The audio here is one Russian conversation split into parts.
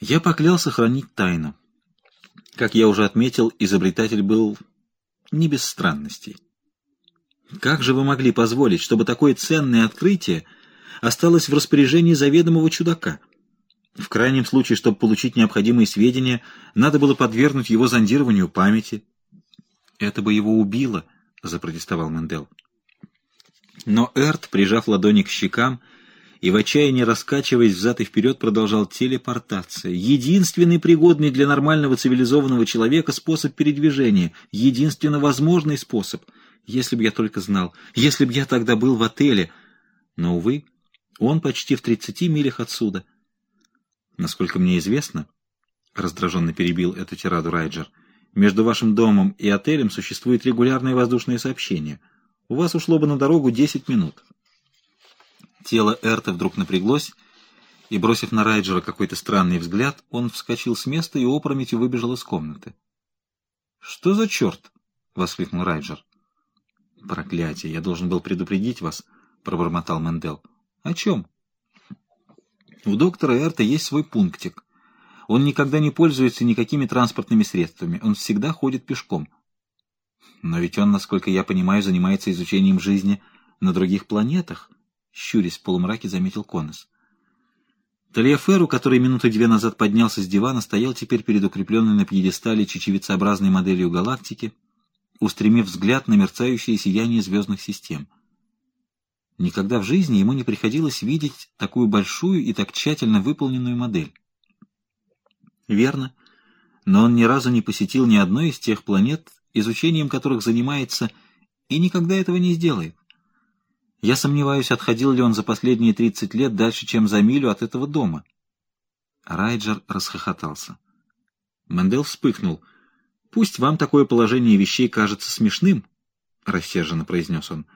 Я поклялся хранить тайну. Как я уже отметил, изобретатель был не без странностей. Как же вы могли позволить, чтобы такое ценное открытие осталось в распоряжении заведомого чудака? В крайнем случае, чтобы получить необходимые сведения, надо было подвергнуть его зондированию памяти. Это бы его убило, — запротестовал Мендел. Но Эрт, прижав ладони к щекам и в отчаянии раскачиваясь взад и вперед, продолжал телепортация. Единственный пригодный для нормального цивилизованного человека способ передвижения, единственно возможный способ. Если бы я только знал, если бы я тогда был в отеле. Но, увы, он почти в тридцати милях отсюда. Насколько мне известно, — раздраженно перебил эту тираду Райджер, — между вашим домом и отелем существует регулярное воздушное сообщение — у вас ушло бы на дорогу десять минут. Тело Эрта вдруг напряглось, и, бросив на Райджера какой-то странный взгляд, он вскочил с места и опрометью выбежал из комнаты. — Что за черт? — воскликнул Райджер. — Проклятие! Я должен был предупредить вас, — пробормотал Мендел. — О чем? — У доктора Эрта есть свой пунктик. Он никогда не пользуется никакими транспортными средствами. Он всегда ходит пешком. Но ведь он, насколько я понимаю, занимается изучением жизни на других планетах, — щурясь в полумраке, заметил Конос. Тальяферу, который минуты две назад поднялся с дивана, стоял теперь перед укрепленной на пьедестале чечевицеобразной моделью галактики, устремив взгляд на мерцающее сияние звездных систем. Никогда в жизни ему не приходилось видеть такую большую и так тщательно выполненную модель. Верно, но он ни разу не посетил ни одной из тех планет, изучением которых занимается, и никогда этого не сделает. Я сомневаюсь, отходил ли он за последние 30 лет дальше, чем за милю от этого дома. Райджер расхохотался. Мендел вспыхнул. «Пусть вам такое положение вещей кажется смешным», — рассерженно произнес он,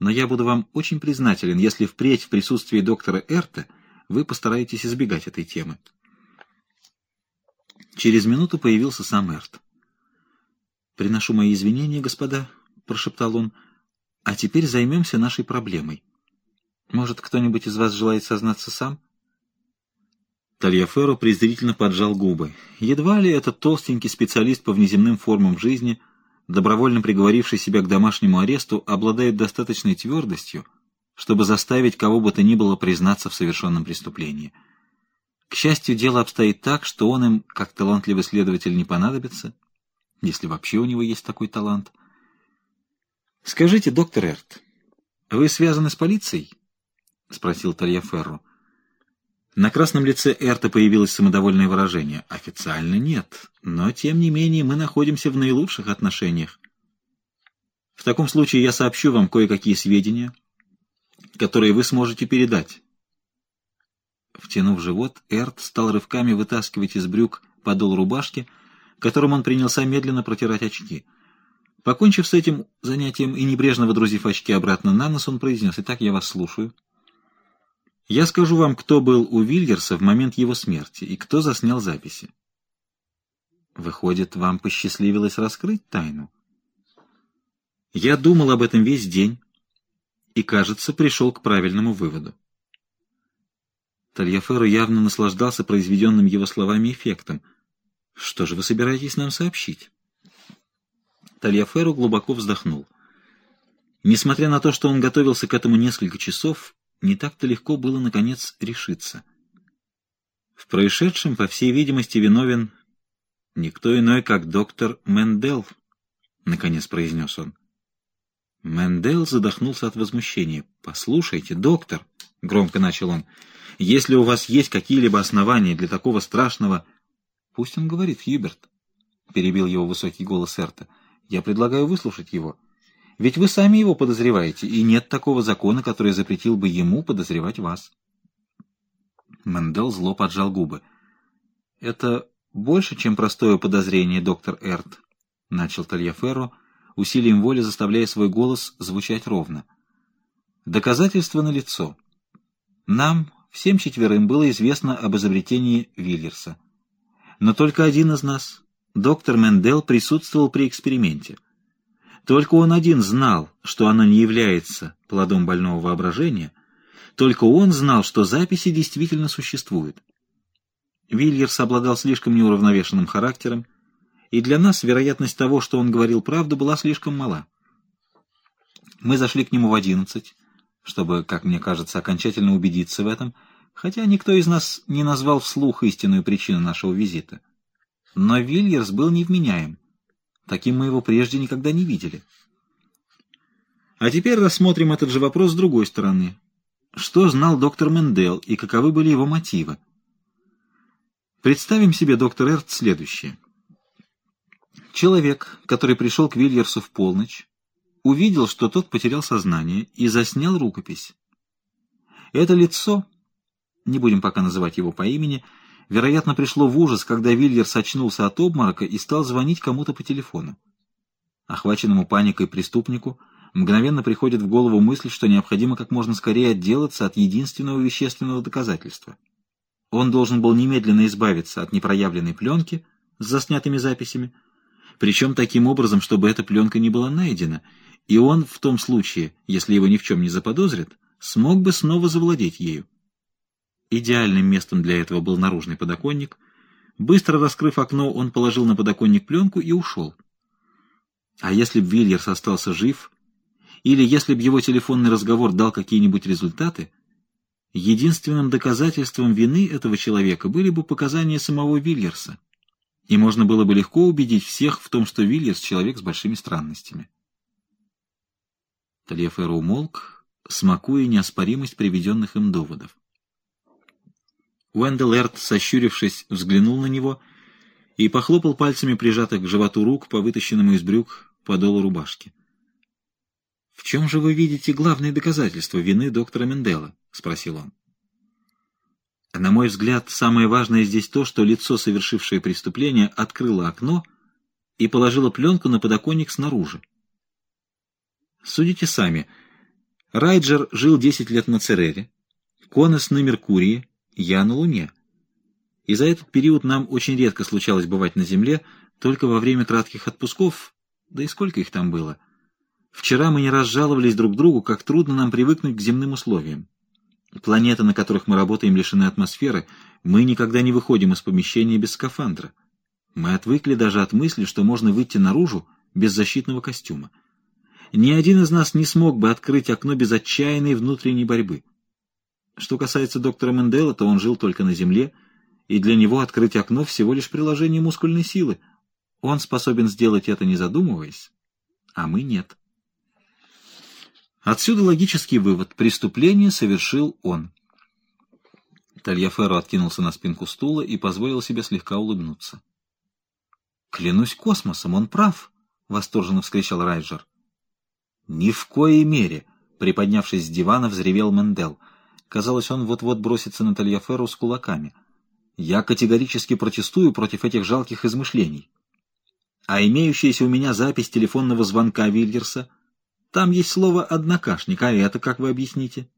«но я буду вам очень признателен, если впредь в присутствии доктора Эрта вы постараетесь избегать этой темы». Через минуту появился сам Эрт. «Приношу мои извинения, господа», — прошептал он. «А теперь займемся нашей проблемой. Может, кто-нибудь из вас желает сознаться сам?» Тальяферо презрительно поджал губы. Едва ли этот толстенький специалист по внеземным формам жизни, добровольно приговоривший себя к домашнему аресту, обладает достаточной твердостью, чтобы заставить кого бы то ни было признаться в совершенном преступлении. К счастью, дело обстоит так, что он им, как талантливый следователь, не понадобится, если вообще у него есть такой талант. «Скажите, доктор Эрт, вы связаны с полицией?» — спросил Тальяферро. На красном лице Эрта появилось самодовольное выражение. «Официально нет, но, тем не менее, мы находимся в наилучших отношениях. В таком случае я сообщу вам кое-какие сведения, которые вы сможете передать». Втянув живот, Эрт стал рывками вытаскивать из брюк подол рубашки — которым он принялся медленно протирать очки. Покончив с этим занятием и небрежно водрузив очки обратно на нос, он произнес, «Итак, я вас слушаю». «Я скажу вам, кто был у Вильгерса в момент его смерти и кто заснял записи». «Выходит, вам посчастливилось раскрыть тайну?» «Я думал об этом весь день и, кажется, пришел к правильному выводу». Тальяферу явно наслаждался произведенным его словами эффектом — что же вы собираетесь нам сообщить? Тальяферу глубоко вздохнул. Несмотря на то, что он готовился к этому несколько часов, не так-то легко было, наконец, решиться. В происшедшем, по всей видимости, виновен никто иной, как доктор Мендел, — наконец произнес он. Мендел задохнулся от возмущения. «Послушайте, доктор», — громко начал он, — «если у вас есть какие-либо основания для такого страшного...» Пусть он говорит, Хьюберт, — перебил его высокий голос Эрта. Я предлагаю выслушать его. Ведь вы сами его подозреваете, и нет такого закона, который запретил бы ему подозревать вас. Мендел зло поджал губы. Это больше, чем простое подозрение, доктор Эрт, — начал Тальяферро, усилием воли заставляя свой голос звучать ровно. Доказательство налицо. Нам, всем четверым, было известно об изобретении Виллерса но только один из нас, доктор Мендел, присутствовал при эксперименте. Только он один знал, что оно не является плодом больного воображения, только он знал, что записи действительно существуют. Вильерс обладал слишком неуравновешенным характером, и для нас вероятность того, что он говорил правду, была слишком мала. Мы зашли к нему в одиннадцать, чтобы, как мне кажется, окончательно убедиться в этом, хотя никто из нас не назвал вслух истинную причину нашего визита. Но Вильерс был невменяем. Таким мы его прежде никогда не видели. А теперь рассмотрим этот же вопрос с другой стороны. Что знал доктор Мендел и каковы были его мотивы? Представим себе, доктор Эрт, следующее. Человек, который пришел к Вильерсу в полночь, увидел, что тот потерял сознание и заснял рукопись. Это лицо, не будем пока называть его по имени, вероятно, пришло в ужас, когда Вильерс очнулся от обморока и стал звонить кому-то по телефону. Охваченному паникой преступнику мгновенно приходит в голову мысль, что необходимо как можно скорее отделаться от единственного вещественного доказательства. Он должен был немедленно избавиться от непроявленной пленки с заснятыми записями, причем таким образом, чтобы эта пленка не была найдена, и он в том случае, если его ни в чем не заподозрят, смог бы снова завладеть ею. Идеальным местом для этого был наружный подоконник. Быстро раскрыв окно, он положил на подоконник пленку и ушел. А если б Вильерс остался жив, или если б его телефонный разговор дал какие-нибудь результаты, единственным доказательством вины этого человека были бы показания самого Вильерса и можно было бы легко убедить всех в том, что Вильерс — человек с большими странностями. Тальяферо умолк, смакуя неоспоримость приведенных им доводов. Уэндел Эрт, сощурившись, взглянул на него и похлопал пальцами прижатых к животу рук по вытащенному из брюк подолу рубашки. — В чем же вы видите главные доказательства вины доктора Мендела? — спросил он. На мой взгляд, самое важное здесь то, что лицо, совершившее преступление, открыло окно и положило пленку на подоконник снаружи. Судите сами. Райджер жил 10 лет на Церере, Конес на Меркурии, я на Луне. И за этот период нам очень редко случалось бывать на Земле, только во время кратких отпусков, да и сколько их там было. Вчера мы не раз жаловались друг другу, как трудно нам привыкнуть к земным условиям. Планеты, на которых мы работаем, лишены атмосферы. Мы никогда не выходим из помещения без скафандра. Мы отвыкли даже от мысли, что можно выйти наружу без защитного костюма. Ни один из нас не смог бы открыть окно без отчаянной внутренней борьбы. Что касается доктора Мендела, то он жил только на Земле, и для него открыть окно всего лишь приложение мускульной силы. Он способен сделать это, не задумываясь, а мы нет. Отсюда логический вывод. Преступление совершил он. Тальяферо откинулся на спинку стула и позволил себе слегка улыбнуться. «Клянусь космосом, он прав!» — восторженно вскричал Райджер. «Ни в коей мере!» — приподнявшись с дивана, взревел Мендел. Казалось, он вот-вот бросится на Тальяферу с кулаками. «Я категорически протестую против этих жалких измышлений. А имеющаяся у меня запись телефонного звонка Вильгерса там есть слово «однокашник», а это как вы объясните?